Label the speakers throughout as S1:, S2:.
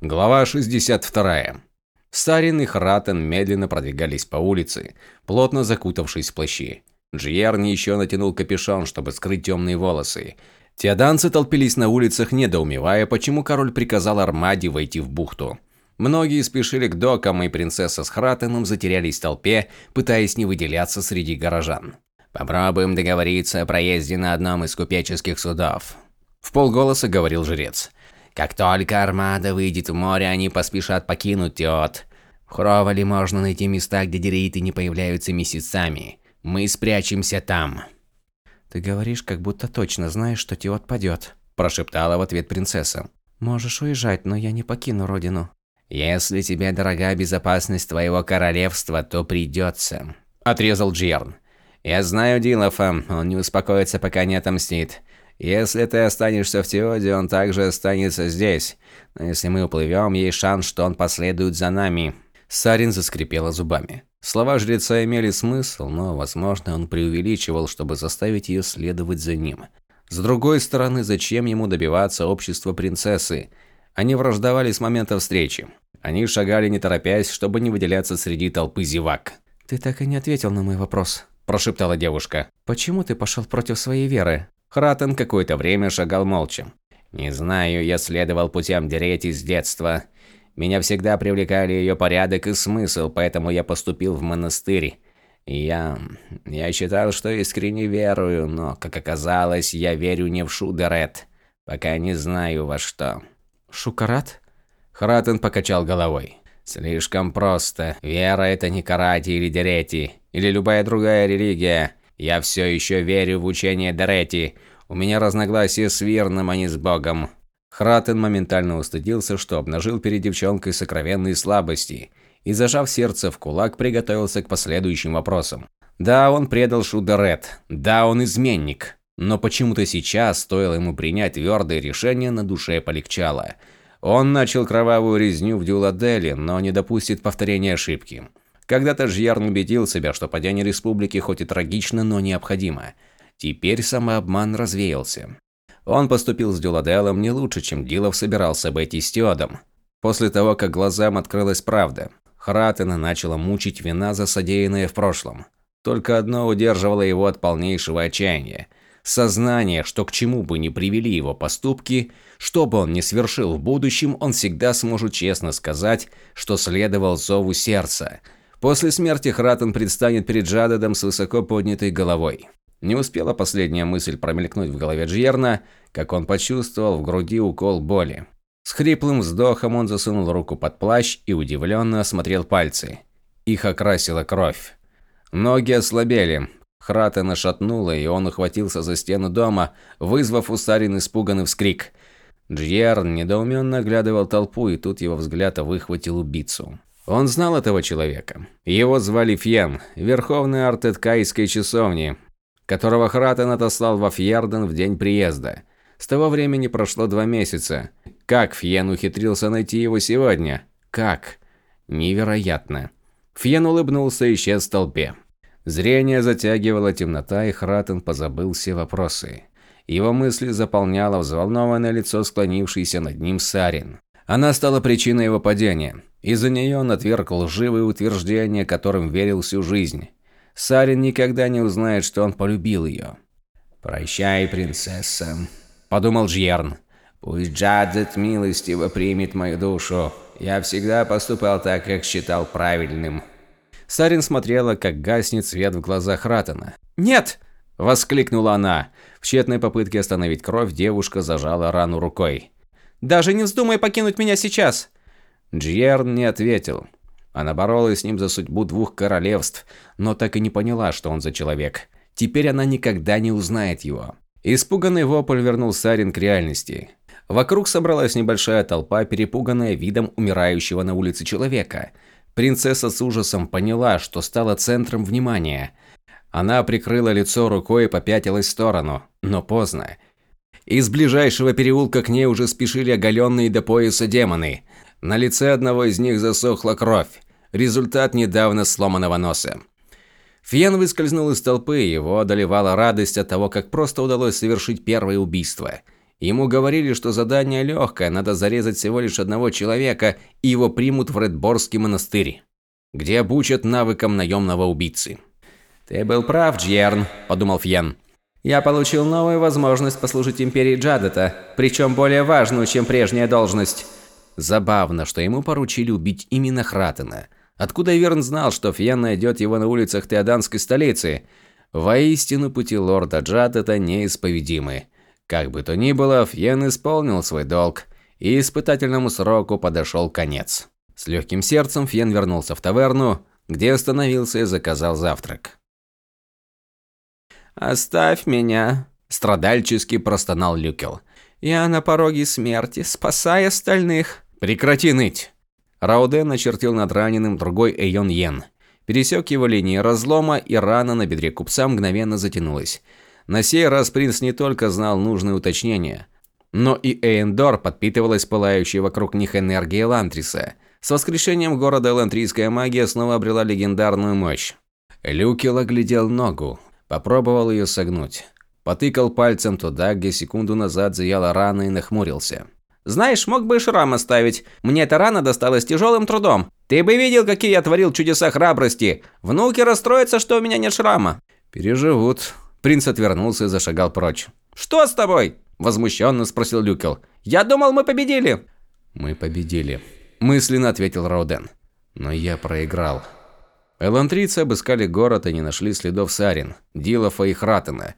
S1: Глава 62. Сарин и Хратен медленно продвигались по улице, плотно закутавшись в плащи. Джиерн еще натянул капюшон, чтобы скрыть темные волосы. Теоданцы толпились на улицах, недоумевая, почему король приказал Армаде войти в бухту. Многие спешили к докам, и принцесса с Хратеном затерялись в толпе, пытаясь не выделяться среди горожан. «Попробуем договориться о проезде на одном из купеческих судов», – в полголоса говорил жрец. «Как только армада выйдет в море, они поспешат покинуть Теот. В Хровале можно найти места, где дериты не появляются месяцами. Мы спрячемся там».
S2: «Ты говоришь, как будто точно знаешь, что Теот падет», – прошептала в ответ принцесса. «Можешь уезжать, но я не покину родину».
S1: «Если тебе дорога безопасность твоего королевства, то придется», – отрезал Джерн. «Я знаю Дилофа, он не успокоится, пока не отомстит. Если ты останешься в Теоде, он также останется здесь. Но если мы уплывем, есть шанс, что он последует за нами». Сарин заскрипела зубами. Слова жреца имели смысл, но, возможно, он преувеличивал, чтобы заставить ее следовать за ним. С другой стороны, зачем ему добиваться общества принцессы? Они враждовали с момента встречи. Они шагали не торопясь, чтобы не выделяться среди толпы зевак.
S2: «Ты так и не ответил на мой вопрос», –
S1: прошептала девушка.
S2: «Почему ты пошел против своей веры?»
S1: Хратен какое-то время шагал молча. «Не знаю, я следовал путям Дерети с детства. Меня всегда привлекали ее порядок и смысл, поэтому я поступил в монастырь. Я... я считал, что искренне верую, но, как оказалось, я верю не в Шудерет. Пока не знаю во что».
S2: Шукарат?
S1: Хратен покачал головой. Слишком просто. Вера это не карати или дерети, или любая другая религия. Я все еще верю в учение Дерети. У меня разногласия с Вирном, а не с Богом. Хратен моментально устыдился, что обнажил перед девчонкой сокровенные слабости, и, зажав сердце в кулак, приготовился к последующим вопросам. Да, он предал Шудерет. Да, он изменник. Но почему-то сейчас, стоило ему принять твердое решение, на душе полегчало. Он начал кровавую резню в Дюладеле, но не допустит повторения ошибки. Когда-то Жьярн убедил себя, что падение республики хоть и трагично, но необходимо. Теперь самообман развеялся. Он поступил с Дюладелом не лучше, чем Дилов собирался обойти с Теодом. После того, как глазам открылась правда, Хратена начала мучить вина за содеянное в прошлом. Только одно удерживало его от полнейшего отчаяния – Сознание, что к чему бы ни привели его поступки, что бы он ни свершил в будущем, он всегда сможет честно сказать, что следовал зову сердца. После смерти Хратен предстанет перед Джадедом с высоко поднятой головой. Не успела последняя мысль промелькнуть в голове Джерна, как он почувствовал в груди укол боли. С хриплым вздохом он засунул руку под плащ и удивленно осмотрел пальцы. Их окрасила кровь. Ноги ослабели, Хратена шатнуло, и он ухватился за стену дома, вызвав у Сарин испуганный вскрик. Джьерн недоуменно оглядывал толпу, и тут его взгляд выхватил убийцу. Он знал этого человека. Его звали Фьен, верховный артет Кайской часовни, которого Хратен отослал во Фьерден в день приезда. С того времени прошло два месяца. Как Фьен ухитрился найти его сегодня? Как? Невероятно. Фьен улыбнулся и исчез в толпе. Зрение затягивала темнота, и Хратен позабыл все вопросы. Его мысли заполняло взволнованное лицо склонившейся над ним Сарин. Она стала причиной его падения. Из-за нее он отверг лживые утверждения, которым верил всю жизнь. Сарин никогда не узнает, что он полюбил ее. «Прощай, принцесса», – подумал Джьерн. «Пусть Джадзет милостиво примет мою душу. Я всегда поступал так, как считал правильным». Сарин смотрела, как гаснет свет в глазах Ратана.
S2: «Нет!»
S1: – воскликнула она. В тщетной попытке остановить кровь девушка зажала рану рукой.
S2: «Даже не вздумай покинуть меня сейчас!»
S1: Джьерн не ответил. Она боролась с ним за судьбу двух королевств, но так и не поняла, что он за человек. Теперь она никогда не узнает его. Испуганный вопль вернул Сарин к реальности. Вокруг собралась небольшая толпа, перепуганная видом умирающего на улице человека – Принцесса с ужасом поняла, что стала центром внимания. Она прикрыла лицо рукой и попятилась в сторону, но поздно. Из ближайшего переулка к ней уже спешили оголенные до пояса демоны. На лице одного из них засохла кровь. Результат недавно сломанного носа. Фьен выскользнул из толпы, его одолевала радость от того, как просто удалось совершить первое убийство. Ему говорили, что задание легкое, надо зарезать всего лишь одного человека, и его примут в Редборский монастырь, где обучат навыкам наемного убийцы. «Ты был прав, Джерн», – подумал Фьен. «Я получил новую возможность послужить Империи Джадета, причем более важную, чем прежняя должность». Забавно, что ему поручили убить именно Хратена. Откуда Верн знал, что Фьен найдет его на улицах Теоданской столицы? Воистину пути лорда Джадета неисповедимы. Как бы то ни было, Фьен исполнил свой долг, и испытательному сроку подошел конец. С легким сердцем Фьен вернулся в таверну, где остановился и заказал завтрак. «Оставь меня», – страдальчески простонал Люкел. «Я на пороге смерти, спасай остальных». «Прекрати ныть!» Рауден начертил над раненым другой Эйон Йен. Пересек его линии разлома, и рана на бедре купца мгновенно затянулась. На сей раз принц не только знал нужные уточнения, но и Эйндор подпитывалась пылающей вокруг них энергией Лантриса. С воскрешением города элантрийская магия снова обрела легендарную мощь. Люкел оглядел ногу, попробовал ее согнуть. Потыкал пальцем туда, где секунду назад зияла рана и нахмурился. «Знаешь, мог бы и шрам оставить. Мне эта рана досталась тяжелым трудом. Ты бы видел, какие я творил чудеса храбрости. Внуки расстроятся, что у меня нет шрама». «Переживут», Принц отвернулся и зашагал прочь.
S2: «Что с тобой?» – возмущенно спросил Люкел. «Я думал, мы победили!»
S1: «Мы победили», – мысленно ответил Рауден. «Но я проиграл». Элантрийцы обыскали город и не нашли следов Сарин, Дилофа и Хратена.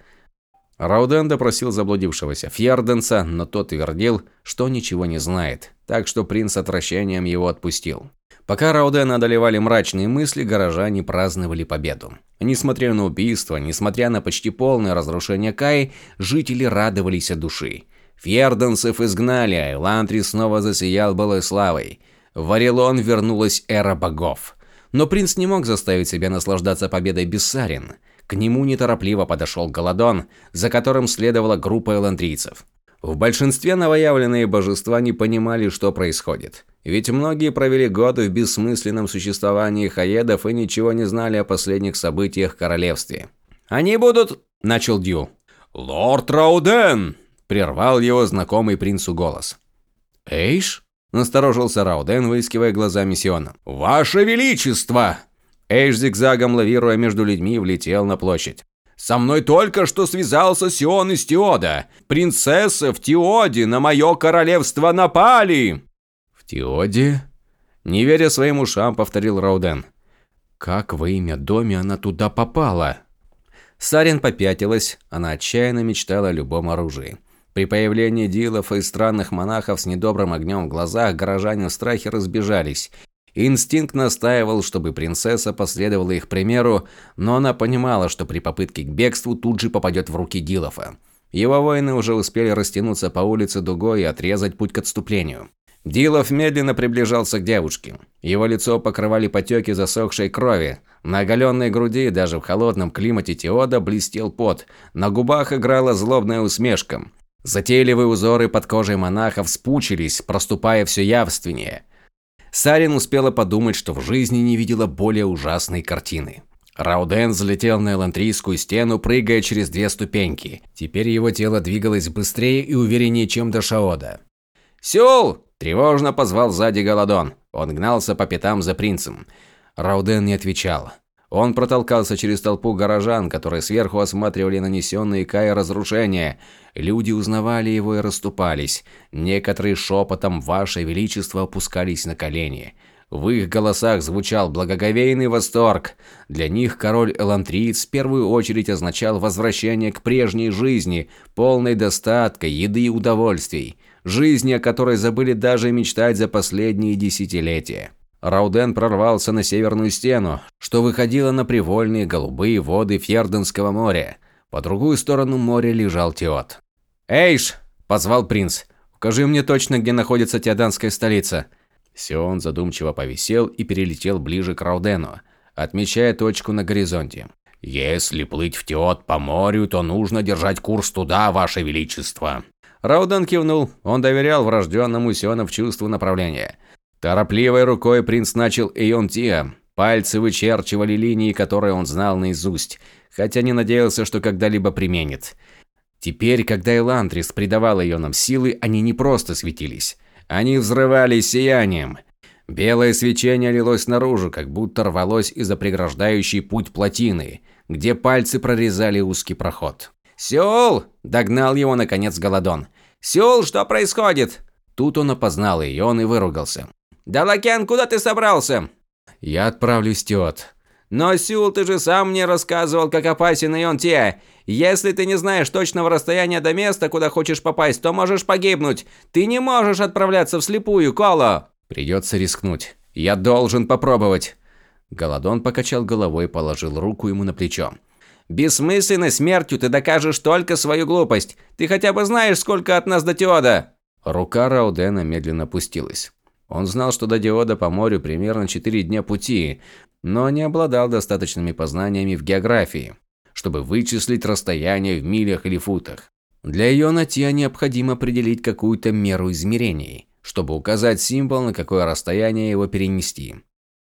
S1: Рауден допросил заблудившегося Фьерденса, но тот твердил, что ничего не знает, так что принц отвращением его отпустил. Пока Раудена одолевали мрачные мысли, горожане праздновали победу. Несмотря на убийство, несмотря на почти полное разрушение Каи, жители радовались от души. Фьерденцев изгнали, а Элантри снова засиял былой славой. В Варилон вернулась эра богов. Но принц не мог заставить себя наслаждаться победой Бессарин. К нему неторопливо подошел Голодон, за которым следовала группа эландрийцев. В большинстве новоявленные божества не понимали, что происходит. Ведь многие провели годы в бессмысленном существовании хаедов и ничего не знали о последних событиях в королевстве. «Они будут...» – начал Дью. «Лорд Рауден!» – прервал его знакомый принцу голос. «Эйш?» – насторожился Рауден, выискивая глазами Сиона. «Ваше Величество!» Эйш зигзагом лавируя между людьми влетел на площадь. Со мной только что связался Сион из Теода. Принцесса в Теоде на мое королевство напали!» «В Теоде?» Не веря своим ушам, повторил Рауден. «Как во имя доме она туда попала?» Сарин попятилась, она отчаянно мечтала о любом оружии. При появлении дилов и странных монахов с недобрым огнем в глазах горожане в страхе разбежались, Инстинкт настаивал, чтобы принцесса последовала их примеру, но она понимала, что при попытке к бегству тут же попадет в руки Дилофа. Его воины уже успели растянуться по улице дугой и отрезать путь к отступлению. Дилов медленно приближался к девушке. Его лицо покрывали потеки засохшей крови. На оголенной груди, даже в холодном климате Теода, блестел пот. На губах играла злобная усмешка. Затейливые узоры под кожей монахов спучились, проступая все явственнее. Сарин успела подумать, что в жизни не видела более ужасной картины. Рауден взлетел на элантрийскую стену, прыгая через две ступеньки. Теперь его тело двигалось быстрее и увереннее, чем до Шаода. «Сюл!» – тревожно позвал сзади Голодон. Он гнался по пятам за принцем. Рауден не отвечал. Он протолкался через толпу горожан, которые сверху осматривали нанесенные Кая разрушения. Люди узнавали его и расступались. Некоторые шепотом «Ваше Величество» опускались на колени. В их голосах звучал благоговейный восторг. Для них король Элантриец в первую очередь означал возвращение к прежней жизни, полной достатка, еды и удовольствий. Жизни, о которой забыли даже мечтать за последние десятилетия. Рауден прорвался на северную стену, что выходило на привольные голубые воды Фьерденского моря. По другую сторону моря лежал Теот. «Эйш!» – позвал принц. «Укажи мне точно, где находится теоданская столица». Сион задумчиво повисел и перелетел ближе к Раудену, отмечая точку на горизонте. «Если плыть в Теот по морю, то нужно держать курс туда, Ваше Величество». Рауден кивнул. Он доверял врожденному Сионов чувству направления – Торопливой рукой принц начал Эйонтия. Пальцы вычерчивали линии, которые он знал наизусть, хотя не надеялся, что когда-либо применит. Теперь, когда Элантрис придавал ионам силы, они не просто светились. Они взрывались сиянием. Белое свечение лилось наружу, как будто рвалось из-за преграждающей путь плотины, где пальцы прорезали узкий проход. «Сеул!» – догнал его, наконец, Голодон. «Сеул, что происходит?» Тут он опознал ее, и выругался. «Далакен, куда ты собрался?»
S2: «Я отправлюсь, Тиот».
S1: «Но, Сеул, ты же сам мне рассказывал, как опасен Ион Те. Если ты не знаешь точного расстояния до места, куда хочешь попасть, то можешь погибнуть. Ты не можешь отправляться вслепую, Коло!»
S2: «Придется рискнуть. Я должен попробовать». Голодон покачал головой и положил руку ему на плечо.
S1: «Бессмысленной смертью ты докажешь только свою глупость. Ты хотя бы знаешь, сколько от нас до Теода?»
S2: Рука Раудена медленно опустилась. Он знал, что до Диода по морю примерно 4 дня пути, но не обладал достаточными познаниями в географии, чтобы вычислить расстояние в милях или футах. Для ее нытья необходимо определить какую-то меру измерений, чтобы указать символ, на какое расстояние его перенести.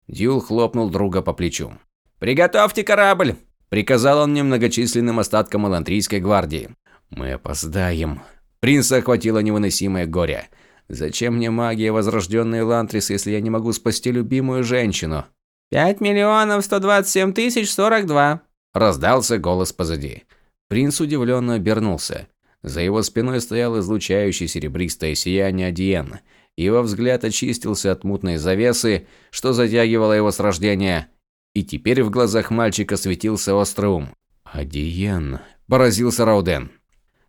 S2: Дюл хлопнул друга по плечу.
S1: «Приготовьте корабль!» – приказал он немногочисленным остаткам Элантрийской гвардии.
S2: «Мы опоздаем», Принца охватило невыносимое горе. Зачем мне магия возрожденной Лантрис, если я не могу спасти любимую женщину?
S1: «Пять миллионов сто двадцать семь тысяч сорок два», – раздался голос позади.
S2: Принц удивленно обернулся. За его спиной стоял излучающий серебристое сияние Адиен. Его взгляд очистился от мутной завесы, что затягивало его с рождения, и теперь в глазах мальчика светился острый ум. «Адиен», – поразился Рауден.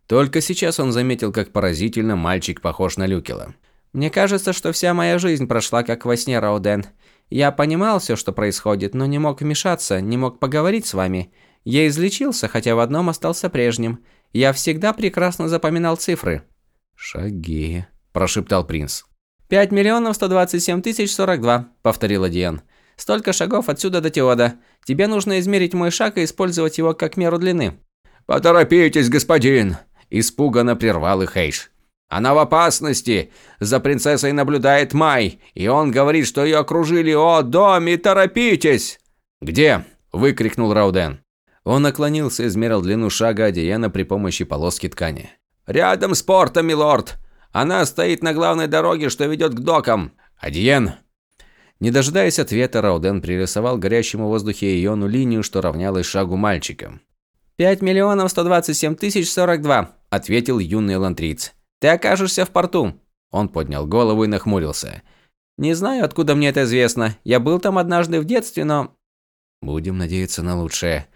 S2: Только сейчас он заметил, как поразительно мальчик похож на Люкела.
S3: «Мне кажется, что вся моя жизнь прошла как во сне, Рауден. Я понимал все, что происходит, но не мог вмешаться, не мог поговорить с вами. Я излечился, хотя в одном остался прежним. Я всегда прекрасно запоминал цифры».
S2: «Шаги», – прошептал принц.
S3: «Пять миллионов сто двадцать семь тысяч сорок два», – повторила Диан. «Столько шагов отсюда до Теода. Тебе нужно измерить мой шаг и использовать его как меру длины».
S1: «Поторопитесь, господин!» Испуганно прервал их Эйш. «Она в опасности! За принцессой наблюдает Май, и он говорит, что ее окружили! О, Доми, торопитесь!»
S2: «Где?» – выкрикнул Рауден. Он наклонился и измерил длину шага Адиена при помощи полоски ткани.
S1: «Рядом с портом, милорд! Она стоит на главной дороге, что ведет к докам!»
S2: «Адиен!» Не дожидаясь ответа, Рауден пририсовал горящему в воздухе Иону линию, что равнялась шагу мальчика.
S3: «Пять миллионов сто двадцать семь тысяч сорок два», – ответил юный лантриц. «Ты окажешься в порту».
S2: Он поднял голову и нахмурился.
S3: «Не знаю, откуда мне это известно. Я был там однажды в детстве, но...»
S2: «Будем надеяться на лучшее».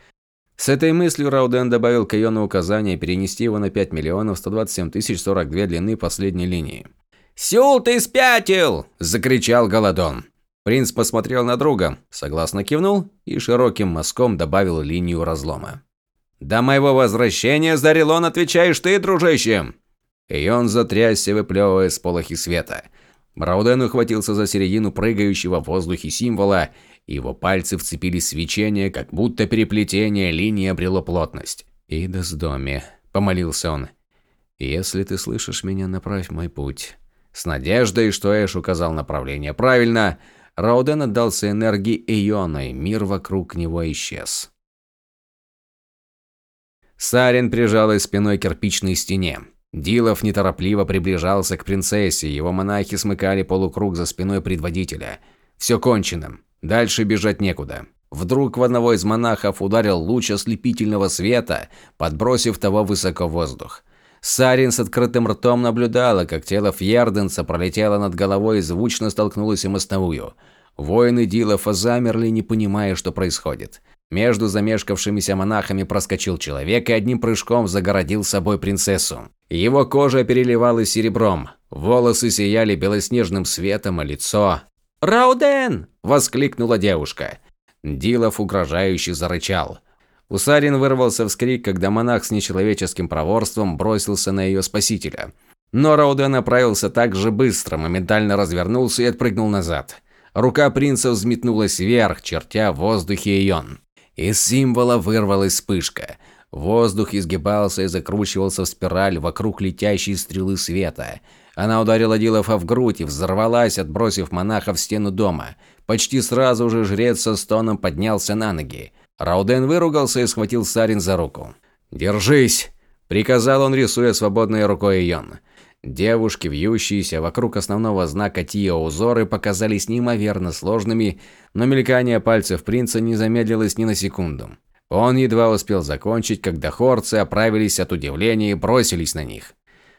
S2: С этой мыслью Рауден добавил к Иону указание перенести его на 5 миллионов 127 тысяч 42 длины последней линии.
S1: «Сюл, ты спятил!» – закричал Голодон.
S2: Принц посмотрел на друга, согласно кивнул и широким мазком добавил линию разлома.
S1: «До моего возвращения, Зарилон, отвечаешь ты, дружище!»
S2: И он затрясся, выплевывая сполохи света. Брауден ухватился за середину прыгающего в воздухе символа, и его пальцы вцепились в свечение, как будто переплетение линии обрело плотность. «Идас доме», – помолился он. «Если ты слышишь меня, направь мой путь». С надеждой, что Эш указал направление правильно, Рауден отдался энергии Иона, и мир вокруг него исчез. Сарин прижалась спиной к кирпичной стене. Дилов неторопливо приближался к принцессе, его монахи смыкали полукруг за спиной предводителя. Все кончено. Дальше бежать некуда. Вдруг в одного из монахов ударил луч ослепительного света, подбросив того высоко в воздух. Сарин с открытым ртом наблюдала, как тело Фьерденса пролетело над головой и звучно столкнулось о мостовую. Воины Дилофа замерли, не понимая, что происходит. Между замешкавшимися монахами проскочил человек и одним прыжком загородил собой принцессу. Его кожа переливалась серебром, волосы сияли белоснежным светом, а лицо...
S1: «Рауден!»
S2: – воскликнула девушка. Дилов угрожающе зарычал. Усарин вырвался вскрик, когда монах с нечеловеческим проворством бросился на ее спасителя. Но Рауден направился так же быстро, моментально развернулся и отпрыгнул назад. Рука принца взметнулась вверх, чертя в воздухе ион. Из символа вырвалась вспышка. Воздух изгибался и закручивался в спираль вокруг летящей стрелы света. Она ударила Дилофа в грудь и взорвалась, отбросив монаха в стену дома. Почти сразу же жрец со стоном поднялся на ноги. Рауден выругался и схватил Сарин за руку. «Держись!» Приказал он, рисуя свободной рукой Йон. Девушки, вьющиеся вокруг основного знака Тио узоры, показались неимоверно сложными, но мелькание пальцев принца не замедлилось ни на секунду. Он едва успел закончить, когда хорцы оправились от удивления и бросились на них.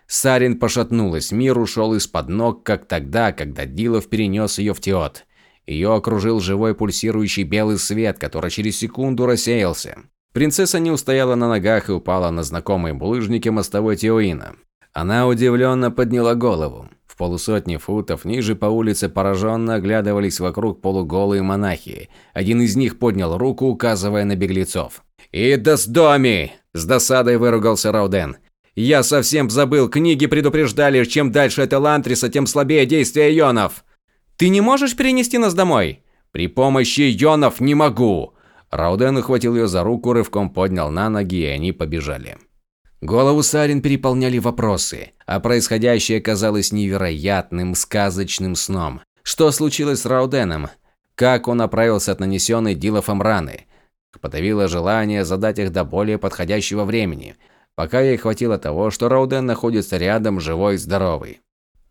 S2: Сарин пошатнулась, мир ушел из-под ног, как тогда, когда Дилов перенес ее в Теот. Ее окружил живой пульсирующий белый свет, который через секунду рассеялся. Принцесса не устояла на ногах и упала на знакомые булыжники мостовой Теоина. Она удивленно подняла голову. В полусотни футов ниже по улице пораженно оглядывались вокруг полуголые монахи. Один из них поднял руку, указывая на беглецов. «Идас доми!» – с досадой выругался Рауден. «Я совсем забыл, книги предупреждали, чем дальше от Элантриса, тем слабее действия ионов!» «Ты не можешь перенести нас домой?» «При помощи ионов не могу!» Рауден ухватил ее за руку, рывком поднял на ноги, и они побежали. Голову Сарин переполняли вопросы, а происходящее казалось невероятным, сказочным сном. Что случилось с Рауденом? Как он оправился от нанесенной Дилофом раны? Подавило желание задать их до более подходящего времени, пока ей хватило того, что Рауден находится рядом, живой и здоровый.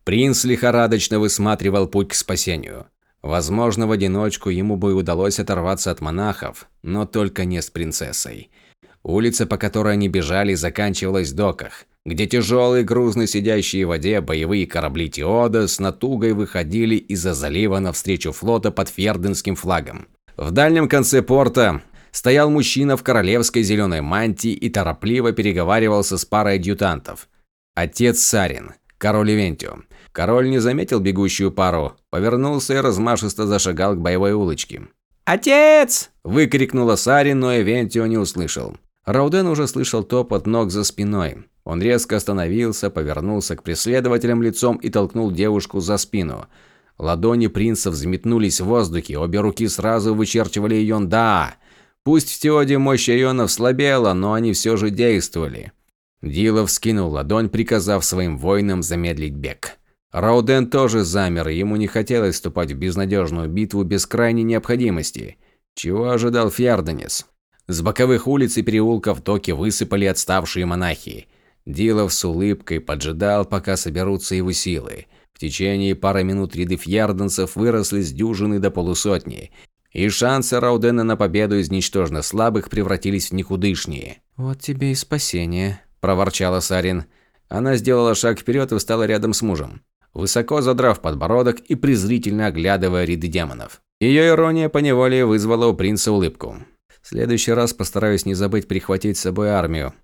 S2: Принц лихорадочно высматривал путь к спасению. Возможно, в одиночку ему бы удалось оторваться от монахов, но только не с принцессой. Улица, по которой они бежали, заканчивалась в доках, где тяжелые, грузно сидящие в воде боевые корабли Теода с натугой выходили из-за залива навстречу флота под ферденским флагом. В дальнем конце порта стоял мужчина в королевской зеленой мантии и торопливо переговаривался с парой адъютантов. Отец Сарин, король Ивентио. Король не заметил бегущую пару, повернулся и размашисто зашагал к боевой улочке.
S3: «Отец!»
S2: – выкрикнула Сарин, но Ивентио не услышал. Рауден уже слышал топот ног за спиной. Он резко остановился, повернулся к преследователям лицом и толкнул девушку за спину. Ладони принца взметнулись в воздухе, обе руки сразу вычерчивали ион «да». Пусть в Теоде мощь ионов слабела, но они все же действовали. Дилов скинул ладонь, приказав своим воинам замедлить бег. Рауден тоже замер, ему не хотелось вступать в безнадежную битву без крайней необходимости. Чего ожидал Фьярденес? С боковых улиц и переулков токи высыпали отставшие монахи. Дилов с улыбкой поджидал, пока соберутся его силы. В течение пары минут ряды фьярденцев выросли с дюжины до полусотни, и шансы Раудена на победу из ничтожно слабых превратились в никудышние.
S3: «Вот тебе и спасение», –
S2: проворчала Сарин. Она сделала шаг вперед и встала рядом с мужем, высоко задрав подбородок и презрительно оглядывая ряды демонов. Ее ирония поневоле вызвала у принца улыбку. В следующий раз постараюсь не забыть прихватить с собой армию.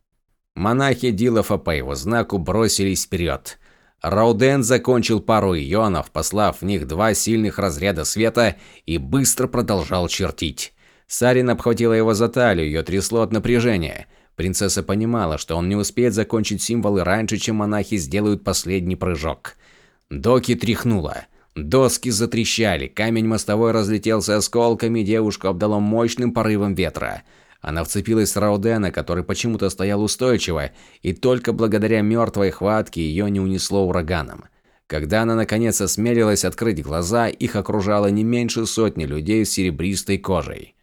S2: Монахи Дилофа по его знаку бросились вперед. Рауден закончил пару ионов, послав в них два сильных разряда света и быстро продолжал чертить. Сарин обхватила его за талию, ее трясло от напряжения. Принцесса понимала, что он не успеет закончить символы раньше, чем монахи сделают последний прыжок. Доки тряхнула. Доски затрещали, камень мостовой разлетелся осколками, девушку обдало мощным порывом ветра. Она вцепилась в Раудена, который почему-то стоял устойчиво, и только благодаря мертвой хватке ее не унесло ураганом. Когда она наконец осмелилась открыть глаза, их окружало не меньше сотни людей с серебристой кожей.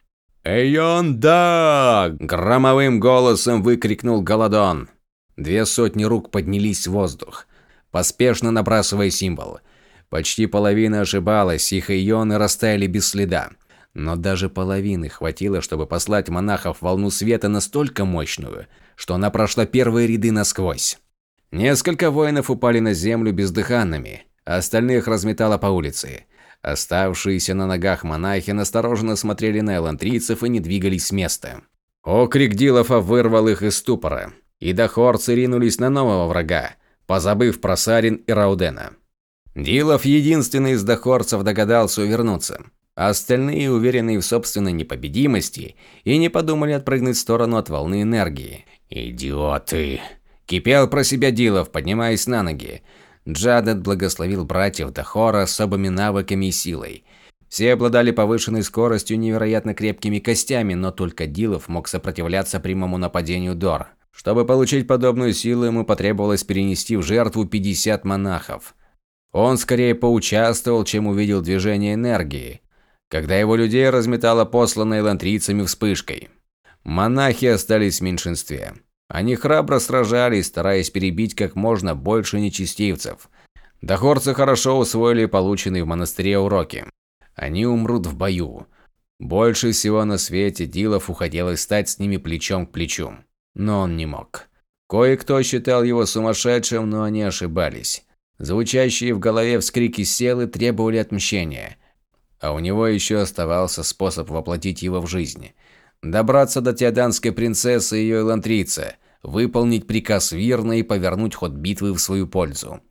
S2: «Эйон да!» – громовым голосом выкрикнул Голодон. Две сотни рук поднялись в воздух, поспешно набрасывая символ – Почти половина ошибалась, их ионы растаяли без следа. Но даже половины хватило, чтобы послать монахов волну света настолько мощную, что она прошла первые ряды насквозь. Несколько воинов упали на землю бездыханными, а остальных разметало по улице. Оставшиеся на ногах монахи настороженно смотрели на элантрийцев и не двигались с места. Окрик Дилофа вырвал их из ступора, и дохорцы ринулись на нового врага, позабыв про Сарин и Раудена. Дилов единственный из дохорцев догадался увернуться. А остальные, уверенные в собственной непобедимости, и не подумали отпрыгнуть в сторону от волны энергии. «Идиоты!» Кипел про себя Дилов, поднимаясь на ноги. Джадет благословил братьев Дахора особыми навыками и силой. Все обладали повышенной скоростью и невероятно крепкими костями, но только Дилов мог сопротивляться прямому нападению Дор. Чтобы получить подобную силу, ему потребовалось перенести в жертву 50 монахов. Он скорее поучаствовал, чем увидел движение энергии, когда его людей разметало посланной лантрийцами вспышкой. Монахи остались в меньшинстве. Они храбро сражались, стараясь перебить как можно больше нечестивцев. Дохорцы хорошо усвоили полученные в монастыре уроки. Они умрут в бою. Больше всего на свете Дилову хотелось стать с ними плечом к плечу. Но он не мог. Кое-кто считал его сумасшедшим, но они ошибались. Звучащие в голове вскрики силы требовали отмщения. А у него еще оставался способ воплотить его в жизнь. Добраться до теоданской принцессы и ее элантрийца, выполнить приказ Вирна и повернуть ход битвы в свою пользу.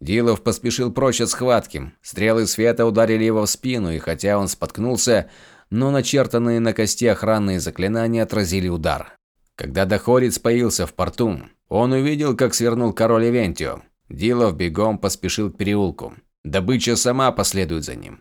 S2: Дилов поспешил прочь от схватки. Стрелы света ударили его в спину, и хотя он споткнулся, но начертанные на кости охранные заклинания отразили удар. Когда Дохорец появился в порту, он увидел, как свернул король Ивентио. Дилов бегом поспешил к переулку. Добыча сама последует за ним.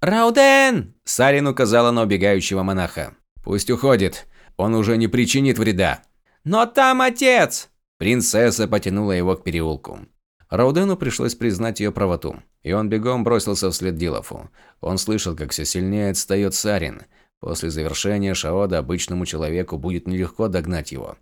S3: «Рауден!»
S2: – Сарин указала на убегающего монаха. «Пусть уходит. Он уже не причинит вреда».
S3: «Но там отец!»
S2: Принцесса потянула его к переулку. Раудену пришлось признать ее правоту, и он бегом бросился вслед Дилофу. Он слышал, как все сильнее отстает Сарин. После завершения Шаода обычному человеку будет нелегко догнать его.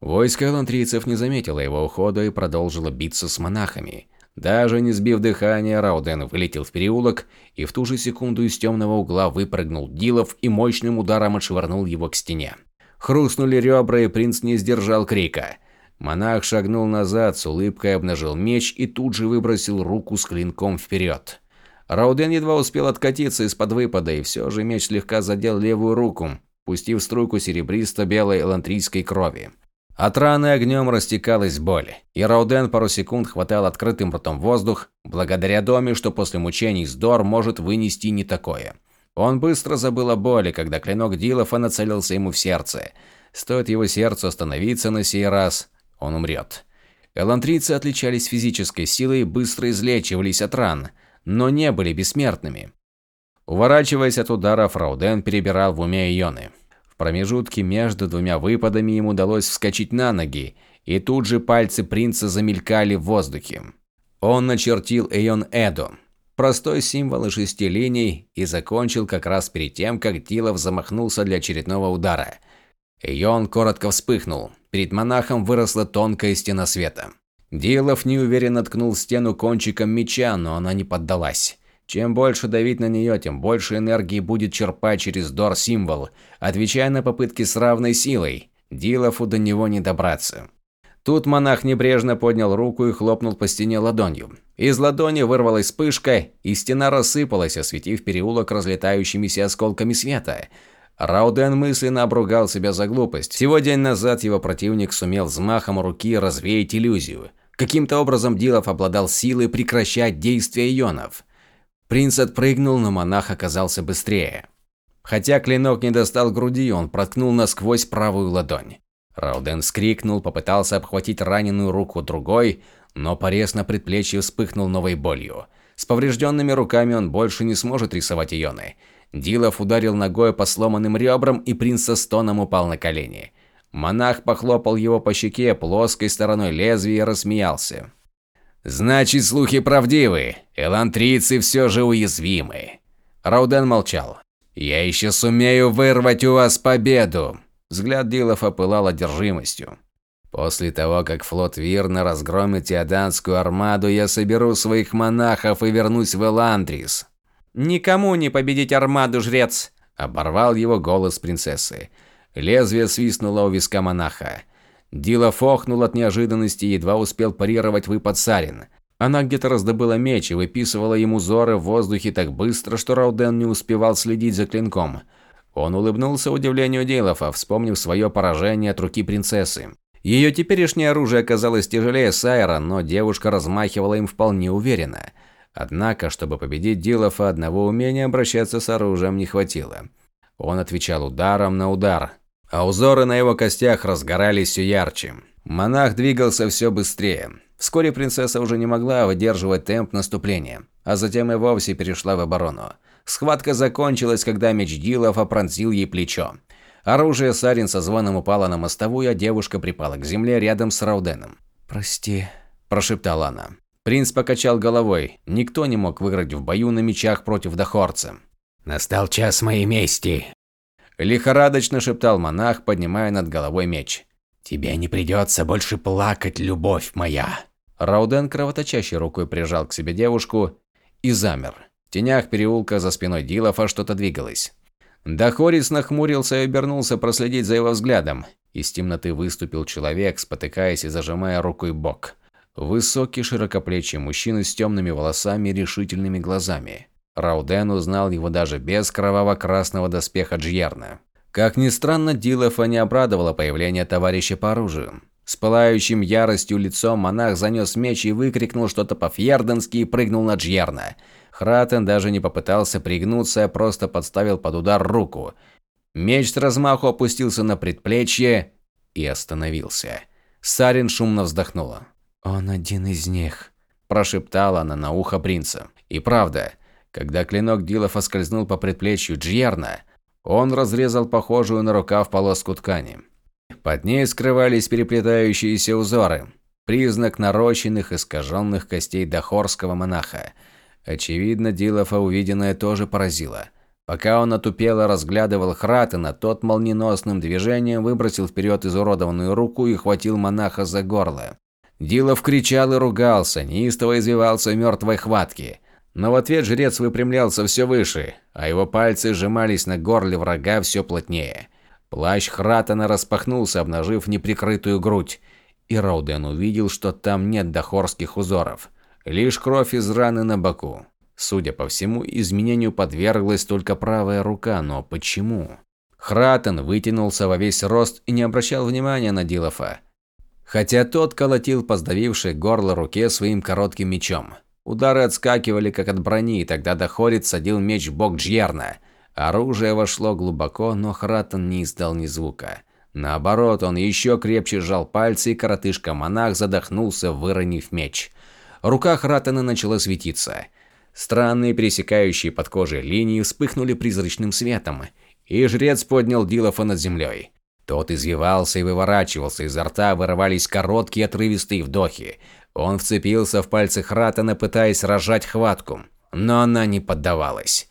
S2: Войско лантрийцев не заметило его ухода и продолжило биться с монахами. Даже не сбив дыхания, Рауден вылетел в переулок, и в ту же секунду из темного угла выпрыгнул Дилов и мощным ударом отшвырнул его к стене. Хрустнули ребра, и принц не сдержал крика. Монах шагнул назад, с улыбкой обнажил меч и тут же выбросил руку с клинком вперед. Рауден едва успел откатиться из-под выпада, и все же меч слегка задел левую руку, пустив струйку серебристо-белой элантрийской крови. От раны огнем растекалась боль, и Рауден пару секунд хватал открытым ртом воздух, благодаря доме, что после мучений Сдор может вынести не такое. Он быстро забыл о боли, когда клинок Дилофа нацелился ему в сердце. Стоит его сердцу остановиться на сей раз, он умрет. Элантрийцы отличались физической силой и быстро излечивались от ран, но не были бессмертными. Уворачиваясь от ударов, Рауден перебирал в уме ионы промежутке между двумя выпадами ему удалось вскочить на ноги, и тут же пальцы принца замелькали в воздухе. Он начертил Эйон Эдо, простой символ из шести линий, и закончил как раз перед тем, как Дилов замахнулся для очередного удара. Эйон коротко вспыхнул. Перед монахом выросла тонкая стена света. Дилов неуверенно ткнул стену кончиком меча, но она не поддалась. Чем больше давить на нее, тем больше энергии будет черпать через Дор-символ, отвечая на попытки с равной силой. Дилофу до него не добраться. Тут монах небрежно поднял руку и хлопнул по стене ладонью. Из ладони вырвалась вспышка, и стена рассыпалась, осветив переулок разлетающимися осколками света. Рауден мысленно обругал себя за глупость. Всего день назад его противник сумел взмахом руки развеять иллюзию. Каким-то образом Дилов обладал силой прекращать действия ионов. Принц отпрыгнул, но монах оказался быстрее. Хотя клинок не достал груди, он проткнул насквозь правую ладонь. Рауден скрикнул, попытался обхватить раненую руку другой, но порез на предплечье вспыхнул новой болью. С поврежденными руками он больше не сможет рисовать ионы. Дилов ударил ногой по сломанным ребрам, и принц со стоном упал на колени. Монах похлопал его по щеке плоской стороной лезвия и рассмеялся. «Значит, слухи правдивы. Элантрийцы все же уязвимы». Рауден молчал. «Я еще сумею вырвать у вас победу!» Взгляд Дилов опылал одержимостью. «После того, как флот Вирна разгромит Теоданскую армаду, я соберу своих монахов и вернусь в Эландрис».
S3: «Никому не победить армаду, жрец!»
S2: – оборвал его голос принцессы. Лезвие свистнуло у виска монаха. Дила фохнул от неожиданности и едва успел парировать выпад Сарин. Она где-то раздобыла меч и выписывала ему зоры в воздухе так быстро, что Рауден не успевал следить за клинком. Он улыбнулся удивлению Дилофа, вспомнив свое поражение от руки принцессы. Ее теперешнее оружие оказалось тяжелее Сайра, но девушка размахивала им вполне уверенно. Однако, чтобы победить Дилофа, одного умения обращаться с оружием не хватило. Он отвечал ударом на удар, а узоры на его костях разгорались все ярче. Монах двигался все быстрее. Вскоре принцесса уже не могла выдерживать темп наступления, а затем и вовсе перешла в оборону. Схватка закончилась, когда меч Дилов опронзил ей плечо. Оружие Сарин со звоном упало на мостовую, а девушка припала к земле рядом с Рауденом.
S3: «Прости», –
S2: прошептала она. Принц покачал головой. Никто не мог выиграть в бою на мечах против Дахорца.
S1: «Настал час моей мести»,
S2: Лихорадочно шептал монах, поднимая над головой меч. «Тебе не придется больше плакать, любовь моя!»
S1: Рауден кровоточащей рукой прижал к себе девушку и замер. В тенях переулка за спиной Дилофа что-то двигалось. Дахорис нахмурился и обернулся проследить за его взглядом. Из темноты выступил человек, спотыкаясь и зажимая рукой бок. Высокий широкоплечий мужчина с темными волосами и решительными глазами. Рауден узнал его даже без кроваво-красного доспеха Джьерна. Как ни странно, Дилофа не обрадовало появление товарища по оружию. С пылающим яростью лицом монах занес меч и выкрикнул что-то по-фьерденски и прыгнул на Джьерна. Хратен даже не попытался пригнуться, а просто подставил под удар руку. Меч с размаху опустился на предплечье и остановился. Сарин шумно вздохнула.
S3: «Он один из них», –
S1: прошептала она на ухо принца. И правда, когда клинок Дилофа скользнул по предплечью Джьерна, он разрезал похожую на рукав полоску ткани. Под ней скрывались переплетающиеся узоры, признак нарощенных искаженных костей дохорского монаха. Очевидно, Дилофа увиденное тоже поразило. Пока он отупело разглядывал Хратена, тот молниеносным движением выбросил вперед изуродованную руку и хватил монаха за горло. Дилов кричал и ругался, неистово извивался в мертвой хватке. Но в ответ жрец выпрямлялся все выше, а его пальцы сжимались на горле врага все плотнее. Плащ Хратана распахнулся, обнажив неприкрытую грудь. И Роуден увидел, что там нет дохорских узоров. Лишь кровь из раны на боку. Судя по всему, изменению подверглась только правая рука, но почему? Хратен вытянулся во весь рост и не обращал внимания на Дилофа. Хотя тот колотил по сдавившей горло руке своим коротким мечом. Удары отскакивали, как от брони, и тогда Дохорит садил меч в бок Джьерна. Оружие вошло глубоко, но Хратен не издал ни звука. Наоборот, он еще крепче сжал пальцы, и коротышка-монах задохнулся, выронив меч. Рука Хратена начала светиться. Странные пересекающие под кожей линии вспыхнули призрачным светом, и жрец поднял Дилофа над землей. Тот извивался и выворачивался, изо рта вырывались короткие отрывистые вдохи. Он вцепился в пальцы Хратена, пытаясь рожать хватку, но она не поддавалась.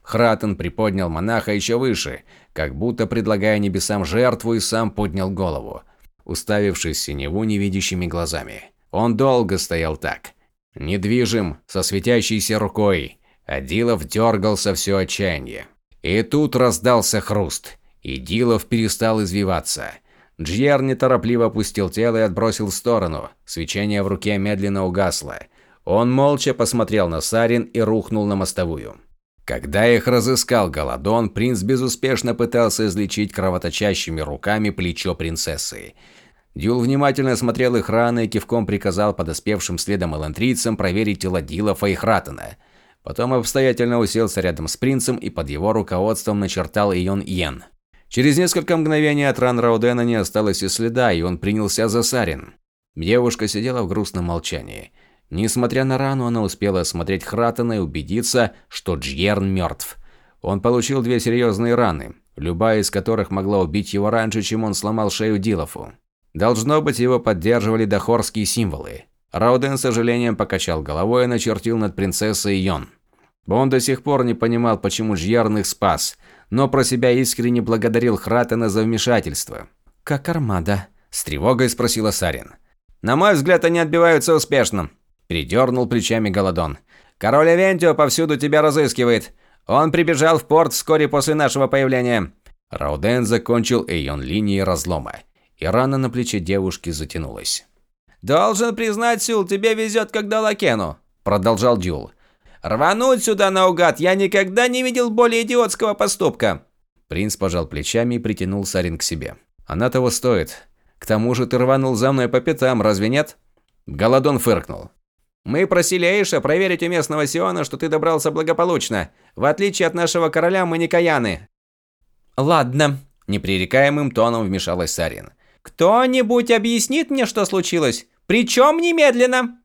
S1: Хратен приподнял монаха еще выше, как будто предлагая небесам жертву, и сам поднял голову, уставившись в синеву невидящими глазами. Он долго стоял так, недвижим, со светящейся рукой. Адилов дергался все отчаяние. И тут раздался хруст, и Дилов перестал извиваться – Джьер неторопливо опустил тело и отбросил в сторону. Свечение в руке медленно угасло. Он молча посмотрел на Сарин и рухнул на мостовую. Когда их разыскал Голодон, принц безуспешно пытался излечить кровоточащими руками плечо принцессы. Дюл внимательно смотрел их раны и кивком приказал подоспевшим следом элантрийцам проверить тела Дилофа и Хратена. Потом обстоятельно уселся рядом с принцем и под его руководством начертал Ион Йен. Через несколько мгновений от ран Раудена не осталось и следа, и он принялся за Сарин. Девушка сидела в грустном молчании. Несмотря на рану, она успела осмотреть Хратена и убедиться, что Джьерн мертв. Он получил две серьезные раны, любая из которых могла убить его раньше, чем он сломал шею Дилофу. Должно быть, его поддерживали дохорские символы. Рауден с сожалением покачал головой и начертил над принцессой Йон. Он до сих пор не понимал, почему Джьерн их спас – но про себя искренне благодарил Хратена за вмешательство.
S3: «Как армада?»
S1: – с тревогой спросила Сарин. «На мой взгляд, они отбиваются успешно», – передернул плечами Голодон. «Король Авентио повсюду тебя разыскивает. Он прибежал в порт вскоре после нашего появления». Рауден закончил эйон линии разлома, и рана на плече девушки затянулась.
S3: «Должен признать, Сюл, тебе везет как Далакену», – продолжал Дюл. Рвануть сюда наугад, я никогда не видел более идиотского поступка.
S1: Принц пожал плечами и притянул Сарин к себе. Она того стоит. К тому же ты рванул за мной по пятам, разве нет? Голодон фыркнул.
S3: Мы просили Эйша проверить у местного Сиона, что ты добрался благополучно. В отличие от нашего короля, мы не каяны.
S1: Ладно, непререкаемым тоном вмешалась Сарин.
S3: Кто-нибудь объяснит мне, что случилось? Причем немедленно.